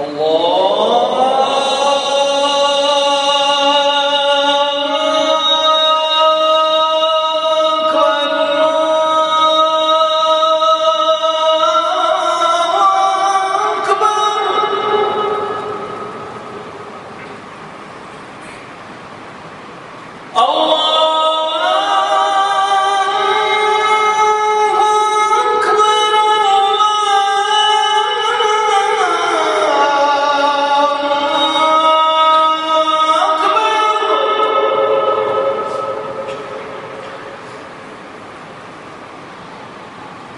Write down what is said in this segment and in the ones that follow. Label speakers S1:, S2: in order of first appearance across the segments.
S1: الله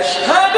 S1: Ashhadu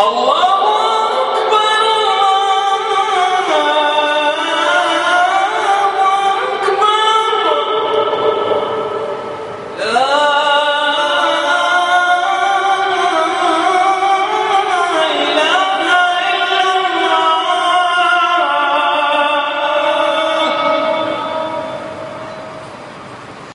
S1: Allah